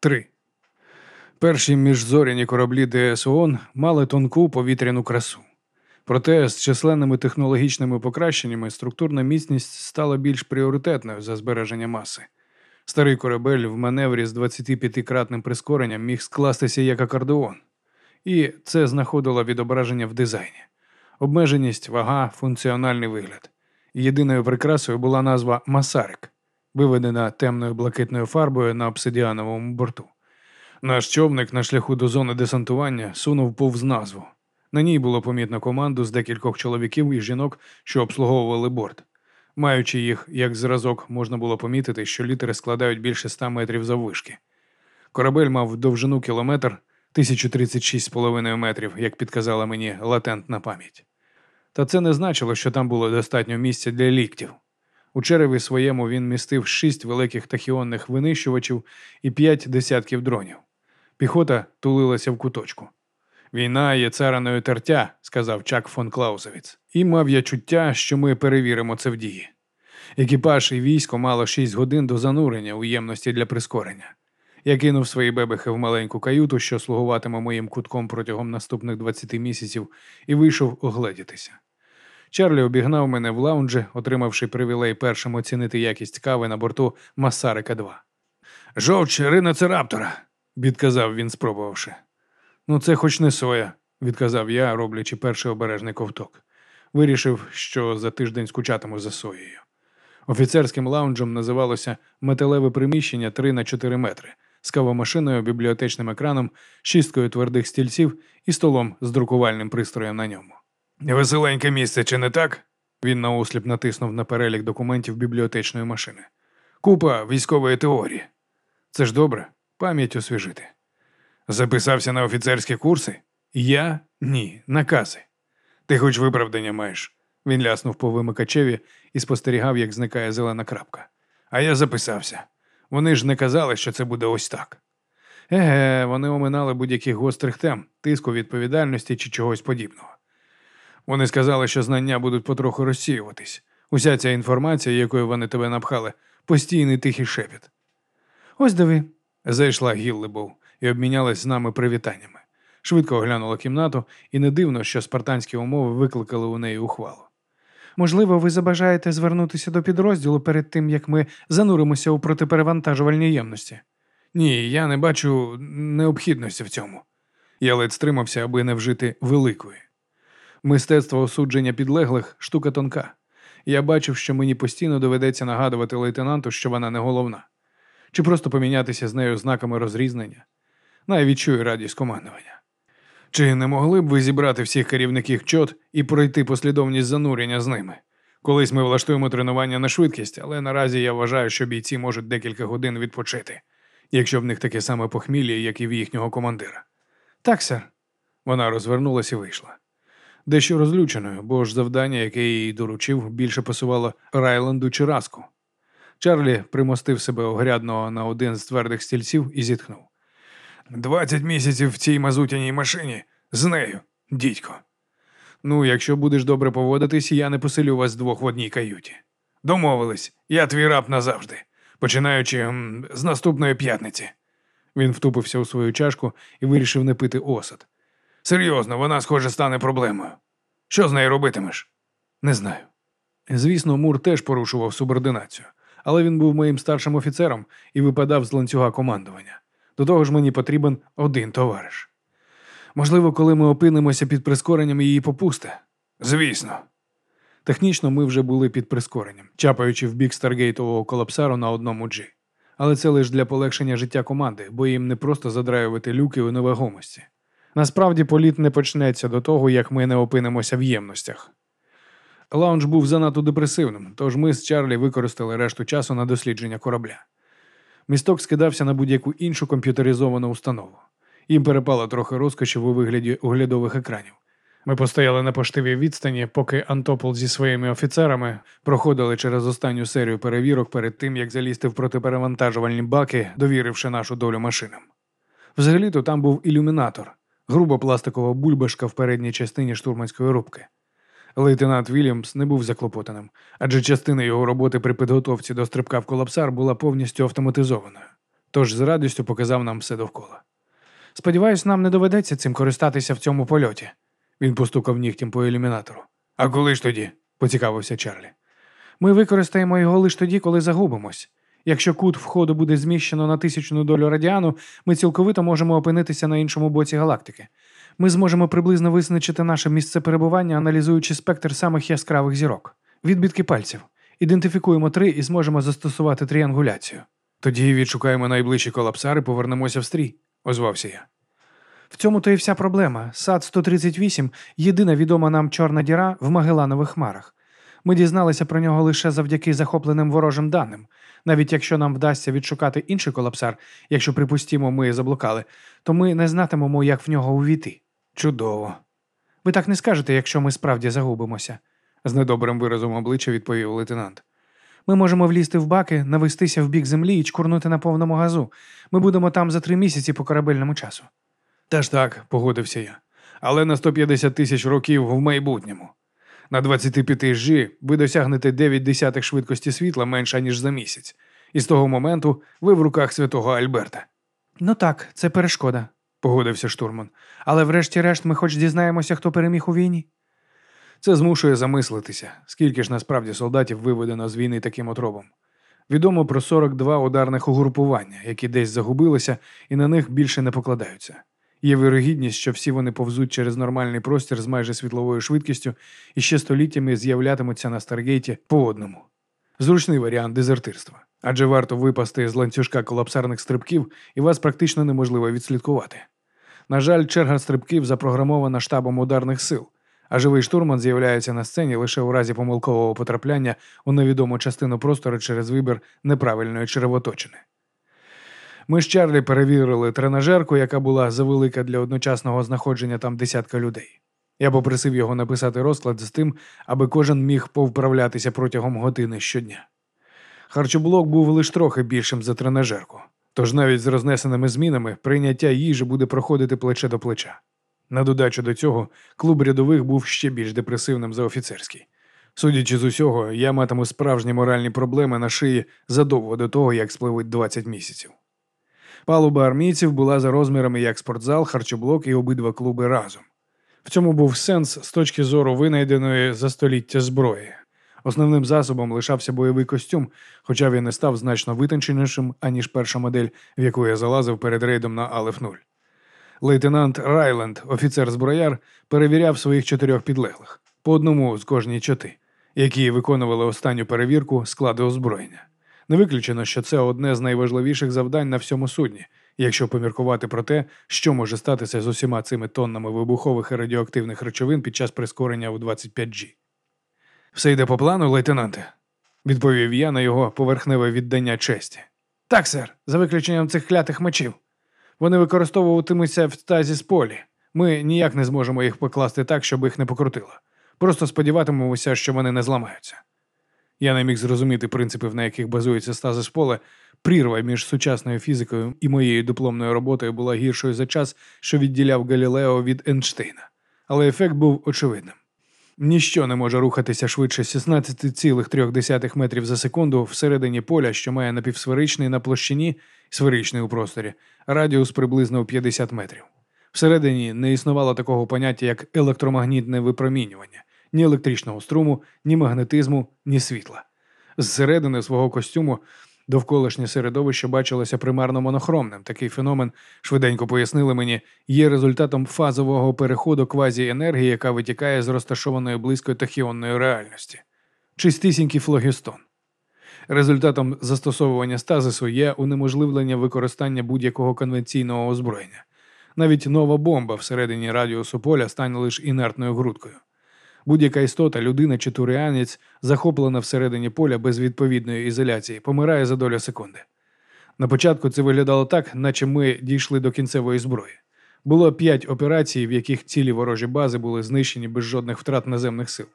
3. Перші міжзоряні кораблі ДСОН мали тонку повітряну красу. Проте з численними технологічними покращеннями структурна міцність стала більш пріоритетною за збереження маси. Старий корабель в маневрі з 25-кратним прискоренням міг скластися як акордеон, і це знаходило відображення в дизайні. Обмеженість, вага, функціональний вигляд. Єдиною прикрасою була назва Масарик, виведена темною блакитною фарбою на обсидіановому борту. Наш човник на шляху до зони десантування сунув повз назву. На ній було помітно команду з декількох чоловіків і жінок, що обслуговували борт. Маючи їх як зразок, можна було помітити, що літери складають більше ста метрів заввишки. Корабель мав довжину кілометр 1036,5 метрів, як підказала мені латентна пам'ять. Та це не значило, що там було достатньо місця для ліктів. У череві своєму він містив шість великих тахіонних винищувачів і п'ять десятків дронів. Піхота тулилася в куточку. Війна є цараною тертя, сказав Чак фон Клаузевіц, і мав я чуття, що ми перевіримо це в дії. Екіпаж і військо мало шість годин до занурення у ємності для прискорення. Я кинув свої бебехи в маленьку каюту, що слугуватиме моїм кутком протягом наступних 20 місяців, і вийшов огледітися. Чарлі обігнав мене в лаунджі, отримавши привілей першим оцінити якість кави на борту Масарика 2. Жовч риноцераптора, відказав він, спробувавши. Ну, це хоч не соя, відказав я, роблячи перший обережний ковток. Вирішив, що за тиждень скучатиму за соєю. Офіцерським лаунджем називалося металеве приміщення 3 на 4 метри з кавомашиною, бібліотечним екраном, шісткою твердих стільців і столом з друкувальним пристроєм на ньому. Веселеньке місце, чи не так? Він наосліп натиснув на перелік документів бібліотечної машини. Купа військової теорії. Це ж добре, пам'ять освіжити. Записався на офіцерські курси? Я ні, накази. Ти хоч виправдання маєш. Він ляснув по вимикачеві і спостерігав, як зникає зелена крапка. А я записався. Вони ж не казали, що це буде ось так. Еге, вони оминали будь-яких гострих тем, тиску відповідальності чи чогось подібного. Вони сказали, що знання будуть потроху розсіюватись. Уся ця інформація, якою вони тебе напхали, постійний тихий шепіт. Ось диви, зайшла Гіллибов і обмінялась з нами привітаннями. Швидко оглянула кімнату, і не дивно, що спартанські умови викликали у неї ухвалу. Можливо, ви забажаєте звернутися до підрозділу перед тим, як ми зануримося у протиперевантажувальній ємності. Ні, я не бачу необхідності в цьому. Я ледь стримався, аби не вжити великої. Мистецтво осудження підлеглих штука тонка. Я бачив, що мені постійно доведеться нагадувати лейтенанту, що вона не головна, чи просто помінятися з нею знаками розрізнення. Найвідчую радість командування. Чи не могли б ви зібрати всіх керівників чот і пройти послідовність занурення з ними? Колись ми влаштуємо тренування на швидкість, але наразі я вважаю, що бійці можуть декілька годин відпочити, якщо в них таке саме похмілля, як і в їхнього командира. Так, сер. Вона розвернулася і вийшла. Дещо розлюченою, бо ж завдання, яке їй доручив, більше пасувало Райленду чи Раску. Чарлі примостив себе огрядного на один з твердих стільців і зітхнув. Двадцять місяців в цій мазутяній машині з нею, дідько. Ну, якщо будеш добре поводитись, я не поселю вас двох в одній каюті. Домовились, я твій раб назавжди, починаючи м, з наступної п'ятниці. Він втупився у свою чашку і вирішив не пити осад. Серйозно, вона, схоже, стане проблемою. Що з нею робитимеш? Не знаю. Звісно, Мур теж порушував субординацію, але він був моїм старшим офіцером і випадав з ланцюга командування. До того ж, мені потрібен один товариш. Можливо, коли ми опинимося під прискоренням її попусте? Звісно. Технічно ми вже були під прискоренням, чапаючи в бік старгейтового колапсару на одному джі. Але це лише для полегшення життя команди, бо їм не просто задраювати люки у невагомості. Насправді політ не почнеться до того, як ми не опинимося в ємностях. Лаунж був занадто депресивним, тож ми з Чарлі використали решту часу на дослідження корабля. Місток скидався на будь-яку іншу комп'ютеризовану установу. Їм перепало трохи розкошів у вигляді оглядових екранів. Ми постояли на поштивій відстані, поки Антопол зі своїми офіцерами проходили через останню серію перевірок перед тим, як залізти в протиперевантажувальні баки, довіривши нашу долю машинам. Взагалі-то там був ілюмінатор, груба пластикова бульбашка в передній частині штурманської рубки. Лейтенант Вільямс не був заклопотаним, адже частина його роботи при підготовці до стрибка в колапсар була повністю автоматизованою. тож з радістю показав нам все довкола. Сподіваюсь, нам не доведеться цим користатися в цьому польоті. Він постукав нігтем по ілюмінатору. А коли ж тоді? поцікавився Чарлі. Ми використаємо його лише тоді, коли загубимось. Якщо кут входу буде зміщено на тисячну долю радіану, ми цілковито можемо опинитися на іншому боці галактики. Ми зможемо приблизно визначити наше місце перебування, аналізуючи спектр самих яскравих зірок. Відбитки пальців. Ідентифікуємо три і зможемо застосувати тріангуляцію. Тоді відшукаємо найближчі колапсари, повернемося в стрій, озвався я. В цьому то і вся проблема. Сад 138 єдина відома нам чорна діра в Магеланових хмарах. Ми дізналися про нього лише завдяки захопленим ворожим даним. Навіть якщо нам вдасться відшукати інший колапсар, якщо припустімо, ми заблукали, то ми не знатимемо, як в нього увійти. Чудово. Ви так не скажете, якщо ми справді загубимося, з недобрим виразом обличчя відповів лейтенант. Ми можемо влізти в баки, навестися в бік землі і чкурнути на повному газу. Ми будемо там за три місяці по корабельному часу. Та ж так, погодився я. Але на 150 тисяч років в майбутньому. На 25 G ви досягнете 9 десятих швидкості світла менше, ніж за місяць. І з того моменту ви в руках святого Альберта. Ну так, це перешкода, погодився штурман. Але врешті-решт ми хоч дізнаємося, хто переміг у війні. Це змушує замислитися, скільки ж насправді солдатів виведено з війни таким отробом. Відомо про 42 ударних угрупування, які десь загубилися і на них більше не покладаються. Є вирогідність, що всі вони повзуть через нормальний простір з майже світловою швидкістю і ще століттями з'являтимуться на Старгейті по одному. Зручний варіант дезертирства. Адже варто випасти з ланцюжка колапсарних стрибків, і вас практично неможливо відслідкувати. На жаль, черга стрибків запрограмована штабом ударних сил, а живий штурман з'являється на сцені лише у разі помилкового потрапляння у невідому частину простору через вибір неправильної червоточини. Ми з Чарлі перевірили тренажерку, яка була завелика для одночасного знаходження там десятка людей. Я попросив його написати розклад з тим, аби кожен міг повправлятися протягом години щодня. Харчоблок був лише трохи більшим за тренажерку, тож навіть з рознесеними змінами прийняття їжі буде проходити плече до плеча. На додачу до цього, клуб рядових був ще більш депресивним за офіцерський. Судячи з усього, я матиму справжні моральні проблеми на шиї задовго до того, як спливуть 20 місяців. Палуба армійців була за розмірами як спортзал, харчоблок і обидва клуби разом. В цьому був сенс з точки зору винайденої за століття зброї. Основним засобом лишався бойовий костюм, хоча він не став значно витонченішим, аніж перша модель, в яку я залазив перед рейдом на Алеф 0 Лейтенант Райленд, офіцер зброяр, перевіряв своїх чотирьох підлеглих по одному з кожній чоти, які виконували останню перевірку складу озброєння. Не виключено, що це одне з найважливіших завдань на всьому судні, якщо поміркувати про те, що може статися з усіма цими тоннами вибухових і радіоактивних речовин під час прискорення у 25G. Все йде по плану, лейтенанте, відповів я на його поверхневе віддання честі. Так, сер, за виключенням цих клятих мечів. Вони використовуватимуться в тазі з полі. Ми ніяк не зможемо їх покласти так, щоб їх не покрутило. Просто сподіватимемося, що вони не зламаються. Я не міг зрозуміти принципів, на яких базується стазис поле. Прірва між сучасною фізикою і моєю дипломною роботою була гіршою за час, що відділяв Галілео від Ейнштейна. Але ефект був очевидним. Ніщо не може рухатися швидше 16,3 метрів за секунду всередині поля, що має напівсферичний на площині, сферичний у просторі, радіус приблизно у 50 метрів. Всередині не існувало такого поняття, як електромагнітне випромінювання ні електричного струму, ні магнетизму, ні світла. Зсередини свого костюму довколишнє середовище бачилося примарно монохромним. Такий феномен, швиденько пояснили мені, є результатом фазового переходу квазіенергії, яка витікає з розташованої близько тахіонної реальності. Чистісінький флогістон. Результатом застосовування стазису є унеможливлення використання будь-якого конвенційного озброєння. Навіть нова бомба всередині радіусу поля стане лише інертною грудкою. Будь-яка істота, людина чи туреанець, захоплена всередині поля без відповідної ізоляції, помирає за долю секунди. На початку це виглядало так, наче ми дійшли до кінцевої зброї. Було п'ять операцій, в яких цілі ворожі бази були знищені без жодних втрат наземних сил.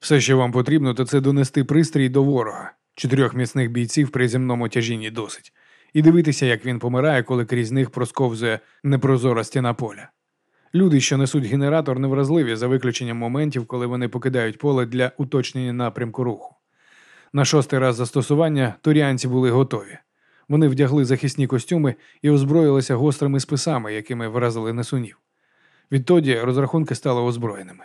Все, що вам потрібно, то це донести пристрій до ворога, чотирьох міцних бійців при земному тяжінні досить, і дивитися, як він помирає, коли крізь них просковзує непрозора стіна поля. Люди, що несуть генератор, невразливі за виключенням моментів, коли вони покидають поле для уточнення напрямку руху. На шостий раз застосування туріанці були готові. Вони вдягли захисні костюми і озброїлися гострими списами, якими вразили несунів. Відтоді розрахунки стали озброєними.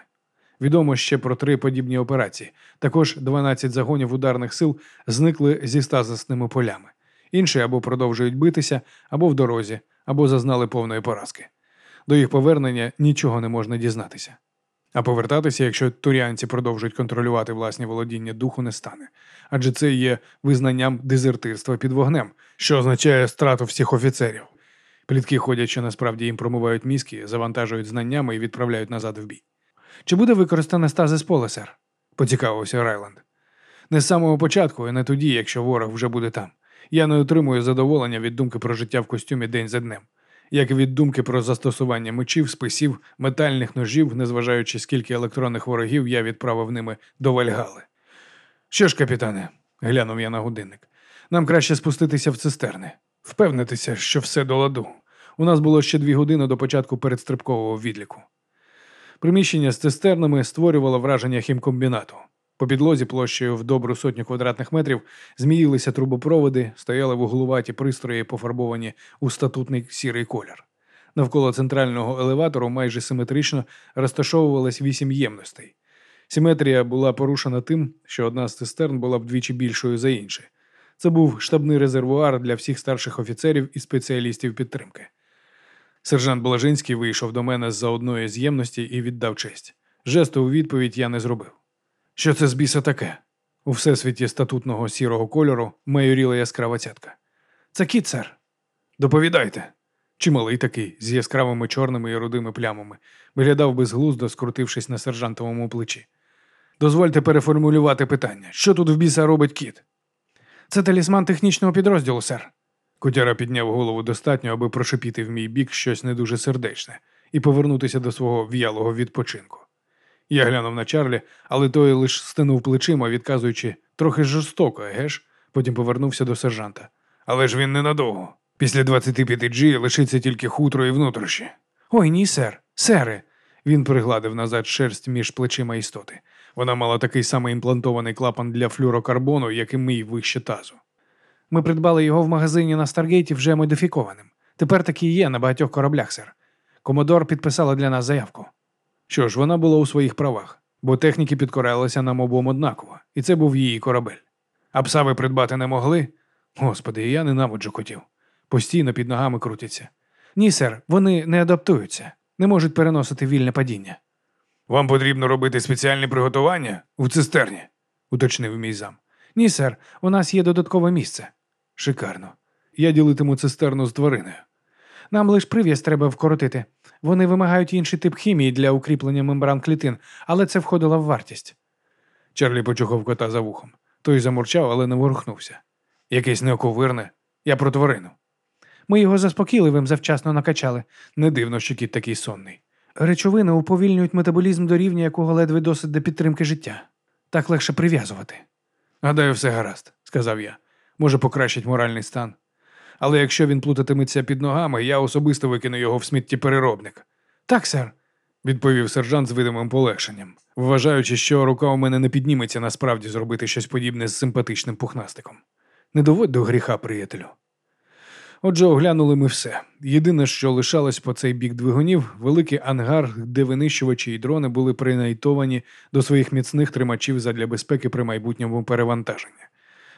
Відомо ще про три подібні операції. Також 12 загонів ударних сил зникли зі стазисними полями. Інші або продовжують битися, або в дорозі, або зазнали повної поразки. До їх повернення нічого не можна дізнатися. А повертатися, якщо туріанці продовжують контролювати власні володіння духу, не стане. Адже це є визнанням дезертирства під вогнем, що означає страту всіх офіцерів. Плітки ходять, що насправді їм промивають мізки, завантажують знаннями і відправляють назад в бій. Чи буде використане стазис поле, сер? поцікавився Райланд. Не з самого початку, і не тоді, якщо ворог вже буде там. Я не отримую задоволення від думки про життя в костюмі день за днем, як від думки про застосування мечів, списів, метальних ножів, незважаючи скільки електронних ворогів я відправив ними до Вальгали. Що ж, капітане, глянув я на годинник, нам краще спуститися в цистерни, впевнитися, що все до ладу. У нас було ще дві години до початку передстрибкового відліку. Приміщення з цистернами створювало враження хімкомбінату. По підлозі площею в добру сотню квадратних метрів зміїлися трубопроводи, стояли вуглуваті пристрої, пофарбовані у статутний сірий колір. Навколо центрального елеватору майже симетрично розташовувалось вісім ємностей. Симетрія була порушена тим, що одна з цистерн була вдвічі більшою за інші. Це був штабний резервуар для всіх старших офіцерів і спеціалістів підтримки. Сержант Блажинський вийшов до мене з за одної з ємності і віддав честь. Жесту у відповідь я не зробив. Що це з біса таке? У всесвіті статутного сірого кольору майоріла яскрава цятка. Це кіт, сер. Доповідайте. Чималий такий, з яскравими чорними і рудими плямами, виглядав безглуздо, скрутившись на сержантовому плечі. Дозвольте переформулювати питання. Що тут в біса робить кіт? Це талісман технічного підрозділу, сер. Котяра підняв голову достатньо, аби прошипіти в мій бік щось не дуже сердечне і повернутися до свого в'ялого відпочинку. Я глянув на Чарлі, але той лише стинув плечима, відказуючи трохи жорстоко, геш? Потім повернувся до сержанта. Але ж він ненадовго. Після 25 G лишиться тільки хутро і внутрішні. Ой ні, сер, сери. Він пригладив назад шерсть між плечима істоти. Вона мала такий самий імплантований клапан для флюрокарбону, як і мій вище тазу. Ми придбали його в магазині на Старгейті вже модифікованим. Тепер такий є на багатьох кораблях, сер. Комодор підписала для нас заявку. Що ж, вона була у своїх правах, бо техніки підкорялися нам обом однаково, і це був її корабель. А пса ви придбати не могли? Господи, я ненавиджу котів. Постійно під ногами крутяться. Ні, сер, вони не адаптуються, не можуть переносити вільне падіння. Вам потрібно робити спеціальні приготування у цистерні, уточнив мій зам. Ні, сер, у нас є додаткове місце. Шикарно. Я ділитиму цистерну з твариною. Нам лише прив'яз треба вкоротити. Вони вимагають інший тип хімії для укріплення мембран клітин, але це входило в вартість. Чарлі почухав кота за вухом. Той замурчав, але не ворухнувся. Якесь неоковирне. Я про тварину. Ми його заспокійливим завчасно накачали. Не дивно, що кіт такий сонний. Речовини уповільнюють метаболізм до рівня, якого ледве досить до підтримки життя. Так легше прив'язувати. Гадаю, все гаразд, сказав я. Може покращить моральний стан. Але якщо він плутатиметься під ногами, я особисто викину його в сміттєпереробник. Так, сер, відповів сержант з видимим полегшенням, вважаючи, що рука у мене не підніметься насправді зробити щось подібне з симпатичним пухнастиком. Не доводь до гріха, приятелю. Отже, оглянули ми все. Єдине, що лишалось по цей бік двигунів, великий ангар, де винищувачі і дрони були принайтовані до своїх міцних тримачів задля безпеки при майбутньому перевантаженні.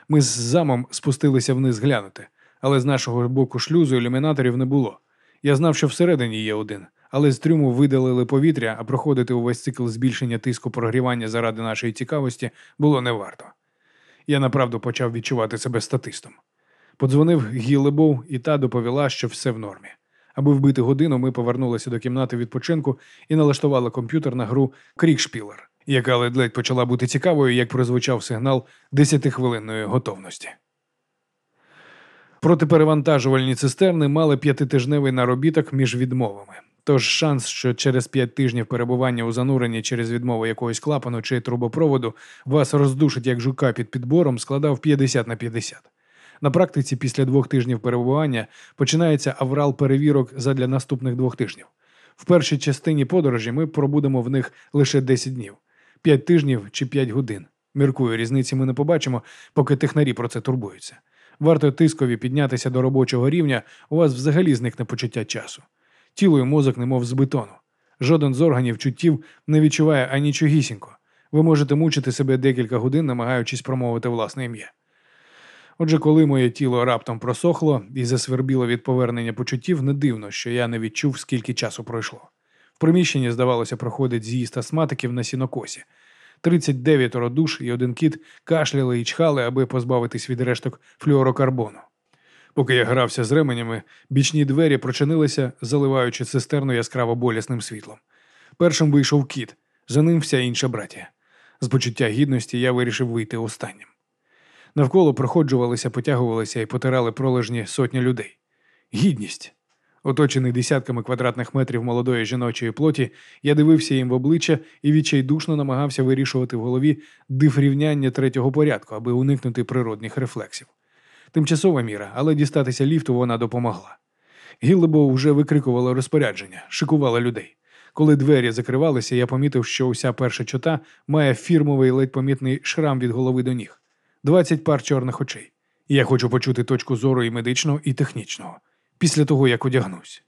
Ми з замом спустилися вниз глянути, але з нашого боку шлюзу ілюмінаторів не було. Я знав, що всередині є один, але з трюму видалили повітря, а проходити увесь цикл збільшення тиску прогрівання заради нашої цікавості було не варто. Я направду почав відчувати себе статистом. Подзвонив Гілебов, і та доповіла, що все в нормі. Аби вбити годину, ми повернулися до кімнати відпочинку і налаштували комп'ютер на гру Крікшпілер, яка ледь-ледь почала бути цікавою, як прозвучав сигнал десятихвилинної готовності. Протиперевантажувальні цистерни мали п'ятитижневий наробіток між відмовами. Тож шанс, що через п'ять тижнів перебування у зануренні через відмову якогось клапану чи трубопроводу вас роздушить як жука під підбором, складав 50 на 50. На практиці після двох тижнів перебування починається аврал перевірок задля наступних двох тижнів. В першій частині подорожі ми пробудемо в них лише 10 днів, 5 тижнів чи 5 годин. Міркую, різниці ми не побачимо, поки технарі про це турбуються. Варто тискові піднятися до робочого рівня, у вас взагалі зникне почуття часу. Тіло і мозок, немов з бетону. Жоден з органів чуттів не відчуває анічогісінько. Ви можете мучити себе декілька годин, намагаючись промовити власне ім'я. Отже, коли моє тіло раптом просохло і засвербіло від повернення почуттів, не дивно, що я не відчув, скільки часу пройшло. В приміщенні, здавалося, проходить з'їзд астматиків на сінокосі. 39 душ і один кіт кашляли і чхали, аби позбавитись від решток флюорокарбону. Поки я грався з ременями, бічні двері прочинилися, заливаючи цистерну яскраво болісним світлом. Першим вийшов кіт, за ним вся інша братія. З почуття гідності я вирішив вийти останнім. Навколо проходжувалися, потягувалися і потирали пролежні сотні людей. Гідність. Оточений десятками квадратних метрів молодої жіночої плоті, я дивився їм в обличчя і відчайдушно намагався вирішувати в голові диф рівняння третього порядку, аби уникнути природних рефлексів. Тимчасова міра, але дістатися ліфту вона допомогла. Гіллебо вже викрикувала розпорядження, шикувала людей. Коли двері закривалися, я помітив, що уся перша чота має фірмовий ледь помітний шрам від голови до ніг, 20 пар чорних очей. Я хочу почути точку зору і медичного, і технічного, після того, як одягнусь.